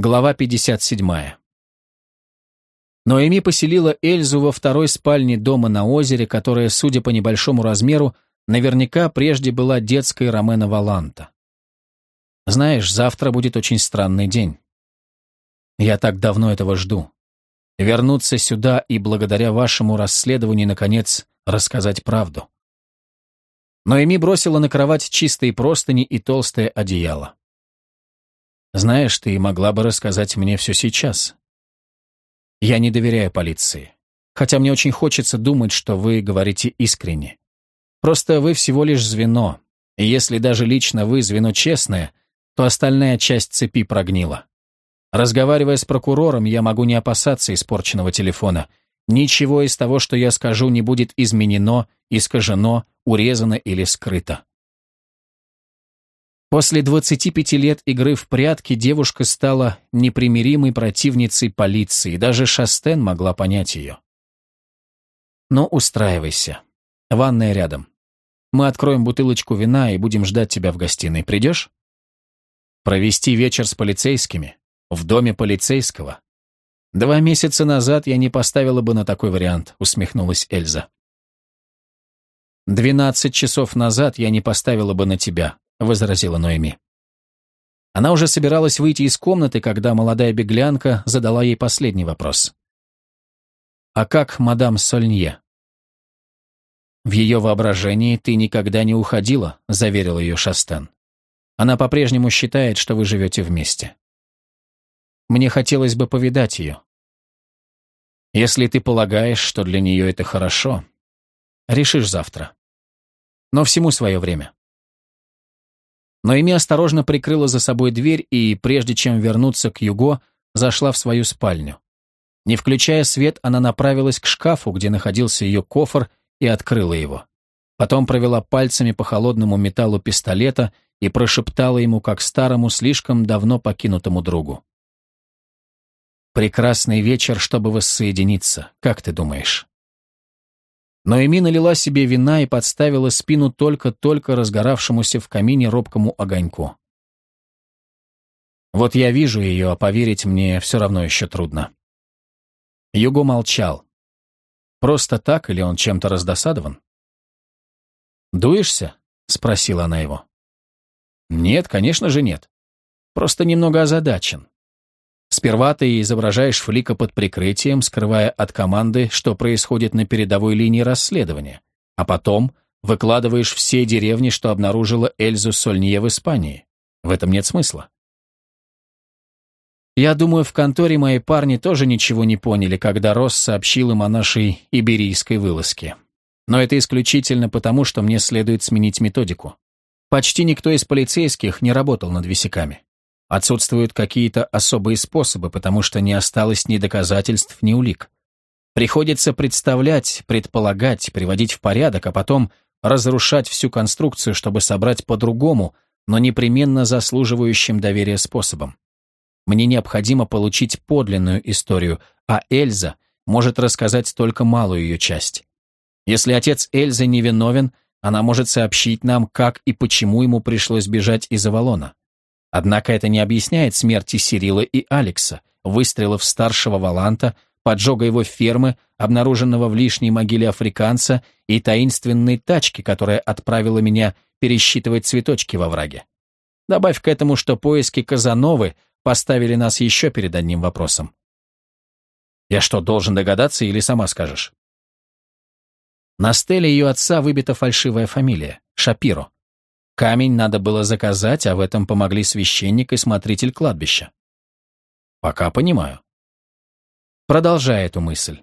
Глава 57. Ноэми поселила Эльзу во второй спальне дома на озере, которая, судя по небольшому размеру, наверняка прежде была детской Ромена Валанта. Знаешь, завтра будет очень странный день. Я так давно этого жду. Вернуться сюда и благодаря вашему расследованию, наконец, рассказать правду. Ноэми бросила на кровать чистые простыни и толстое одеяло. Знаешь, ты могла бы рассказать мне все сейчас. Я не доверяю полиции. Хотя мне очень хочется думать, что вы говорите искренне. Просто вы всего лишь звено. И если даже лично вы звено честное, то остальная часть цепи прогнила. Разговаривая с прокурором, я могу не опасаться испорченного телефона. Ничего из того, что я скажу, не будет изменено, искажено, урезано или скрыто. После 25 лет игры в прятки девушка стала непримиримой противницей полиции, даже Шастен могла понять ее. Но устраивайся. Ванная рядом. Мы откроем бутылочку вина и будем ждать тебя в гостиной. Придешь? Провести вечер с полицейскими? В доме полицейского? Два месяца назад я не поставила бы на такой вариант, усмехнулась Эльза. Двенадцать часов назад я не поставила бы на тебя, — возразила Ноэми. Она уже собиралась выйти из комнаты, когда молодая беглянка задала ей последний вопрос. «А как мадам Сольнье?» «В ее воображении ты никогда не уходила», — заверил ее Шастен. «Она по-прежнему считает, что вы живете вместе. Мне хотелось бы повидать ее. Если ты полагаешь, что для нее это хорошо, решишь завтра. Но всему свое время». Но Эми осторожно прикрыла за собой дверь и, прежде чем вернуться к Юго, зашла в свою спальню. Не включая свет, она направилась к шкафу, где находился ее кофр, и открыла его. Потом провела пальцами по холодному металлу пистолета и прошептала ему, как старому, слишком давно покинутому другу. «Прекрасный вечер, чтобы воссоединиться, как ты думаешь?» Но Эми налила себе вина и подставила спину только-только разгоравшемуся в камине робкому огоньку. Вот я вижу ее, а поверить мне все равно еще трудно. Юго молчал. Просто так или он чем-то раздосадован? «Дуешься?» — спросила она его. «Нет, конечно же нет. Просто немного озадачен. Сперва ты изображаешь флика под прикрытием, скрывая от команды, что происходит на передовой линии расследования, а потом выкладываешь все деревни, что обнаружила Эльзу Сольнье в Испании. В этом нет смысла. Я думаю, в конторе мои парни тоже ничего не поняли, когда Росс сообщил им о нашей иберийской вылазке. Но это исключительно потому, что мне следует сменить методику. Почти никто из полицейских не работал над висяками. Отсутствуют какие-то особые способы, потому что не осталось ни доказательств, ни улик. Приходится представлять, предполагать, приводить в порядок, а потом разрушать всю конструкцию, чтобы собрать по-другому, но непременно заслуживающим доверия способом. Мне необходимо получить подлинную историю, а Эльза может рассказать только малую ее часть. Если отец Эльзы невиновен, она может сообщить нам, как и почему ему пришлось бежать из Авалона. Однако это не объясняет смерти Сирила и Алекса, выстрелов старшего Валанта, поджога его фермы, обнаруженного в лишней могиле африканца и таинственной тачки, которая отправила меня пересчитывать цветочки во враге. Добавь к этому, что поиски Казановы поставили нас еще перед одним вопросом. Я что, должен догадаться или сама скажешь? На стеле ее отца выбита фальшивая фамилия — Шапиро. Камень надо было заказать, а в этом помогли священник и смотритель кладбища. Пока понимаю. Продолжая эту мысль.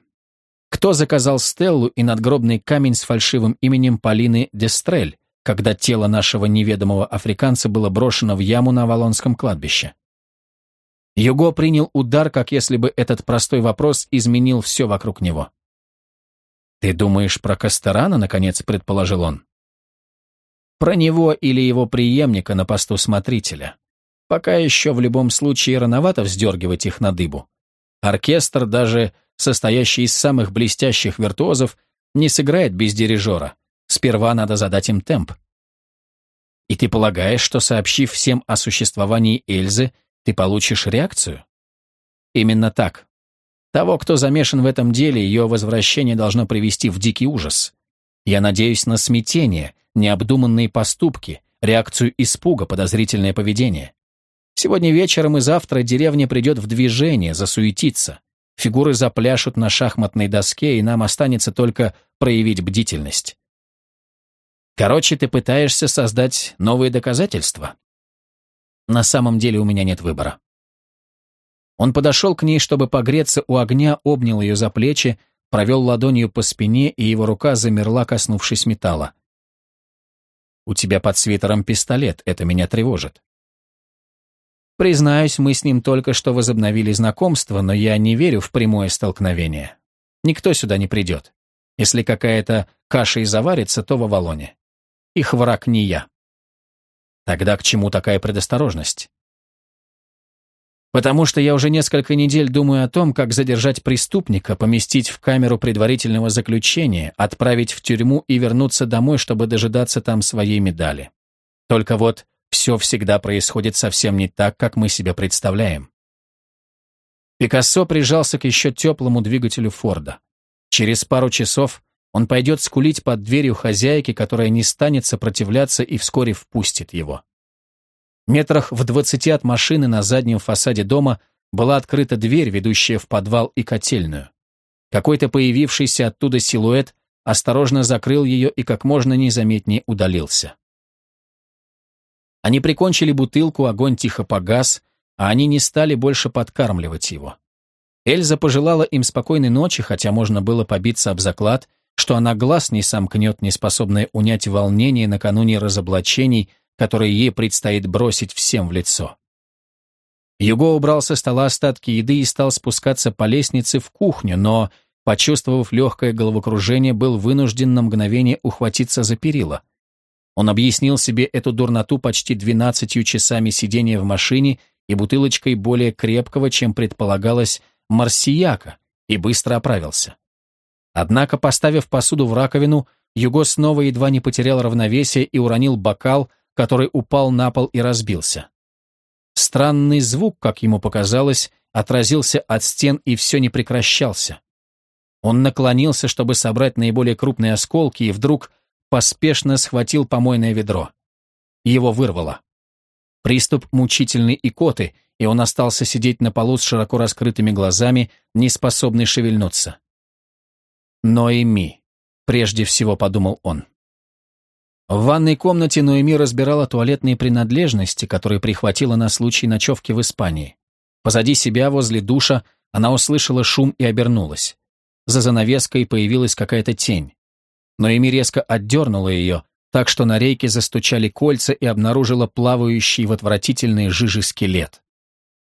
Кто заказал стеллу и надгробный камень с фальшивым именем Полины Дестрель, когда тело нашего неведомого африканца было брошено в яму на Авалонском кладбище? Юго принял удар, как если бы этот простой вопрос изменил все вокруг него. «Ты думаешь про Кастерана?» — наконец предположил он. Про него или его преемника на посту смотрителя. Пока еще в любом случае рановато вздергивать их на дыбу. Оркестр, даже состоящий из самых блестящих виртуозов, не сыграет без дирижера. Сперва надо задать им темп. И ты полагаешь, что сообщив всем о существовании Эльзы, ты получишь реакцию? Именно так. Того, кто замешан в этом деле, ее возвращение должно привести в дикий ужас. Я надеюсь на смятение, необдуманные поступки, реакцию испуга, подозрительное поведение. Сегодня вечером и завтра деревня придет в движение, засуетится. Фигуры запляшут на шахматной доске, и нам останется только проявить бдительность. Короче, ты пытаешься создать новые доказательства. На самом деле у меня нет выбора. Он подошел к ней, чтобы погреться у огня, обнял ее за плечи, провел ладонью по спине, и его рука замерла, коснувшись металла. «У тебя под свитером пистолет, это меня тревожит». Признаюсь, мы с ним только что возобновили знакомство, но я не верю в прямое столкновение. Никто сюда не придет. Если какая-то каша и заварится, то в Авалоне. Их враг не я. Тогда к чему такая предосторожность? Потому что я уже несколько недель думаю о том, как задержать преступника, поместить в камеру предварительного заключения, отправить в тюрьму и вернуться домой, чтобы дожидаться там своей медали. Только вот все всегда происходит совсем не так, как мы себе представляем. Пикассо прижался к еще теплому двигателю Форда. Через пару часов он пойдет скулить под дверью хозяйки, которая не станет сопротивляться и вскоре впустит его. Метрах в двадцати от машины на заднем фасаде дома была открыта дверь, ведущая в подвал и котельную. Какой-то появившийся оттуда силуэт осторожно закрыл ее и как можно незаметнее удалился. Они прикончили бутылку, огонь тихо погас, а они не стали больше подкармливать его. Эльза пожелала им спокойной ночи, хотя можно было побиться об заклад, что она глаз не сомкнет, не способная унять волнение накануне разоблачений, которые ей предстоит бросить всем в лицо. Юго убрал со стола остатки еды и стал спускаться по лестнице в кухню, но, почувствовав легкое головокружение, был вынужден на мгновение ухватиться за перила. Он объяснил себе эту дурноту почти двенадцатью часами сидения в машине и бутылочкой более крепкого, чем предполагалось, марсияка, и быстро оправился. Однако, поставив посуду в раковину, Юго снова едва не потерял равновесие и уронил бокал, который упал на пол и разбился. Странный звук, как ему показалось, отразился от стен и все не прекращался. Он наклонился, чтобы собрать наиболее крупные осколки, и вдруг поспешно схватил помойное ведро. Его вырвало. Приступ мучительной икоты, и он остался сидеть на полу с широко раскрытыми глазами, не способный шевельнуться. Ноэми. Прежде всего подумал он. В ванной комнате Ноэми разбирала туалетные принадлежности, которые прихватила на случай ночевки в Испании. Позади себя, возле душа, она услышала шум и обернулась. За занавеской появилась какая-то тень. Ноэми резко отдернула ее, так что на рейке застучали кольца и обнаружила плавающий в отвратительной жиже скелет.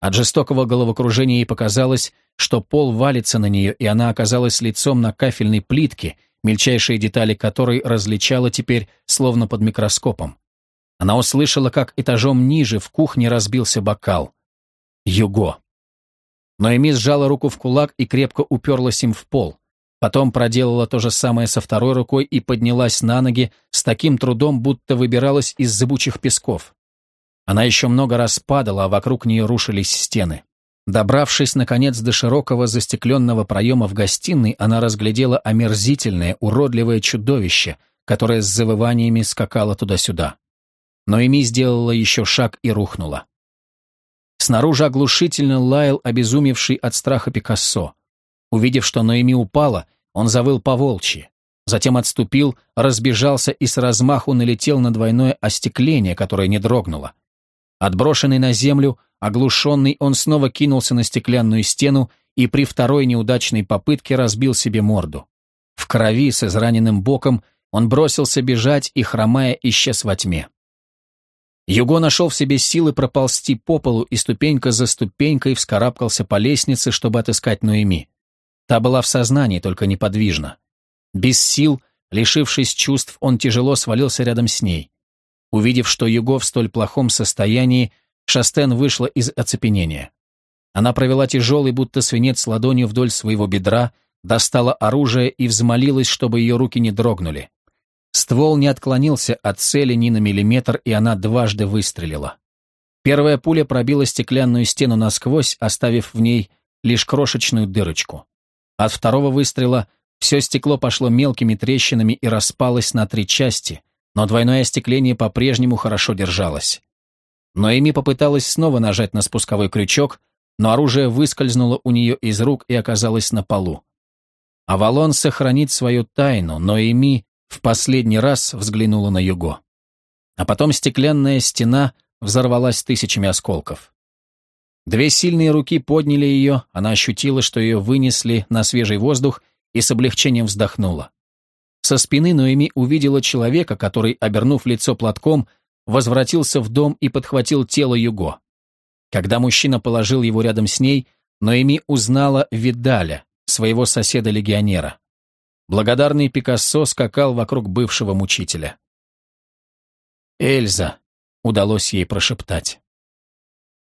От жестокого головокружения ей показалось, что пол валится на нее, и она оказалась лицом на кафельной плитке, мельчайшие детали которой различала теперь словно под микроскопом. Она услышала, как этажом ниже в кухне разбился бокал. Юго. Ноэми сжала руку в кулак и крепко уперлась им в пол. Потом проделала то же самое со второй рукой и поднялась на ноги с таким трудом, будто выбиралась из зыбучих песков. Она еще много раз падала, а вокруг нее рушились стены. Добравшись, наконец, до широкого застекленного проема в гостиной, она разглядела омерзительное, уродливое чудовище, которое с завываниями скакало туда-сюда. Но Эми сделала еще шаг и рухнула. Снаружи оглушительно лаял обезумевший от страха Пикассо. Увидев, что Ноэми упала, он завыл по-волчьи. Затем отступил, разбежался и с размаху налетел на двойное остекление, которое не дрогнуло. Отброшенный на землю, оглушенный, он снова кинулся на стеклянную стену и при второй неудачной попытке разбил себе морду. В крови с израненным боком он бросился бежать и, хромая, исчез во тьме. Юго нашел в себе силы проползти по полу и ступенька за ступенькой вскарабкался по лестнице, чтобы отыскать Ноэми. Та была в сознании, только неподвижна. Без сил, лишившись чувств, он тяжело свалился рядом с ней. Увидев, что Юго в столь плохом состоянии, Шастен вышла из оцепенения. Она провела тяжелый, будто свинец, ладонью вдоль своего бедра, достала оружие и взмолилась, чтобы ее руки не дрогнули. Ствол не отклонился от цели ни на миллиметр, и она дважды выстрелила. Первая пуля пробила стеклянную стену насквозь, оставив в ней лишь крошечную дырочку. От второго выстрела все стекло пошло мелкими трещинами и распалось на три части, но двойное остекление по-прежнему хорошо держалось. Ноэми попыталась снова нажать на спусковой крючок, но оружие выскользнуло у нее из рук и оказалось на полу. Авалон сохранит свою тайну, но Эми в последний раз взглянула на Юго. А потом стеклянная стена взорвалась тысячами осколков. Две сильные руки подняли ее, она ощутила, что ее вынесли на свежий воздух и с облегчением вздохнула. Со спины Ноэми увидела человека, который, обернув лицо платком, возвратился в дом и подхватил тело Юго. Когда мужчина положил его рядом с ней, Ноэми узнала Видаля, своего соседа-легионера. Благодарный Пикассо скакал вокруг бывшего мучителя. «Эльза», — удалось ей прошептать.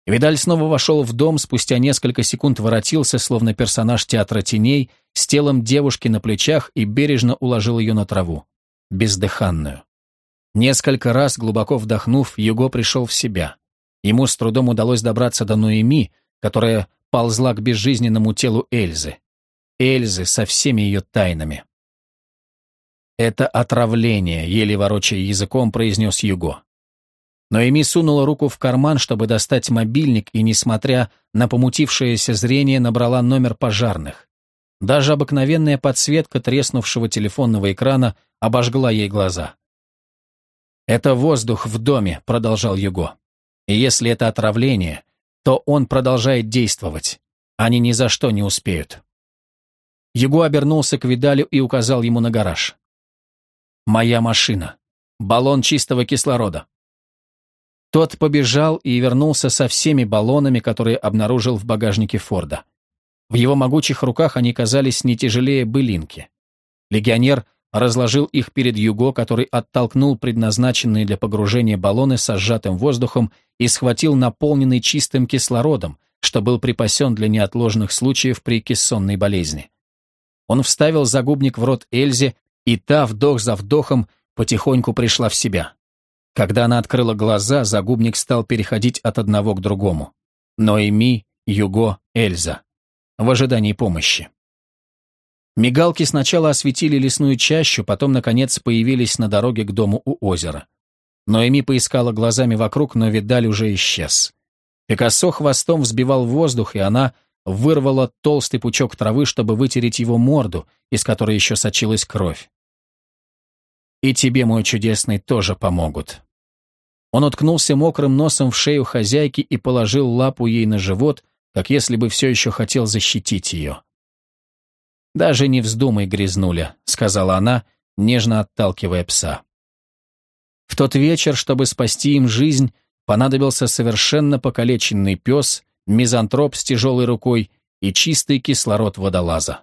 Видаль снова вошел в дом, спустя несколько секунд воротился, словно персонаж театра теней, с телом девушки на плечах и бережно уложил ее на траву, бездыханную. Несколько раз, глубоко вдохнув, Юго пришел в себя. Ему с трудом удалось добраться до Ноэми, которая ползла к безжизненному телу Эльзы. Эльзы со всеми ее тайнами. «Это отравление», — еле ворочая языком, произнес Юго. Но Эми сунула руку в карман, чтобы достать мобильник, и, несмотря на помутившееся зрение, набрала номер пожарных. Даже обыкновенная подсветка треснувшего телефонного экрана обожгла ей глаза. «Это воздух в доме», — продолжал Юго. «И если это отравление, то он продолжает действовать. Они ни за что не успеют». Юго обернулся к Видалю и указал ему на гараж. «Моя машина. Баллон чистого кислорода. Тот побежал и вернулся со всеми баллонами, которые обнаружил в багажнике Форда. В его могучих руках они казались не тяжелее былинки. Легионер разложил их перед Юго, который оттолкнул предназначенные для погружения баллоны со сжатым воздухом и схватил наполненный чистым кислородом, что был припасен для неотложных случаев при кессонной болезни. Он вставил загубник в рот Эльзе, и та, вдох за вдохом, потихоньку пришла в себя. Когда она открыла глаза, загубник стал переходить от одного к другому. Ноэми, Юго, Эльза. В ожидании помощи. Мигалки сначала осветили лесную чащу, потом, наконец, появились на дороге к дому у озера. Ноэми поискала глазами вокруг, но Видаль уже исчез. Пикассо хвостом взбивал воздух, и она вырвала толстый пучок травы, чтобы вытереть его морду, из которой еще сочилась кровь. «И тебе, мой чудесный, тоже помогут», он уткнулся мокрым носом в шею хозяйки и положил лапу ей на живот, как если бы все еще хотел защитить ее. «Даже не вздумай, грязнуля», — сказала она, нежно отталкивая пса. В тот вечер, чтобы спасти им жизнь, понадобился совершенно покалеченный пес, мизантроп с тяжелой рукой и чистый кислород водолаза.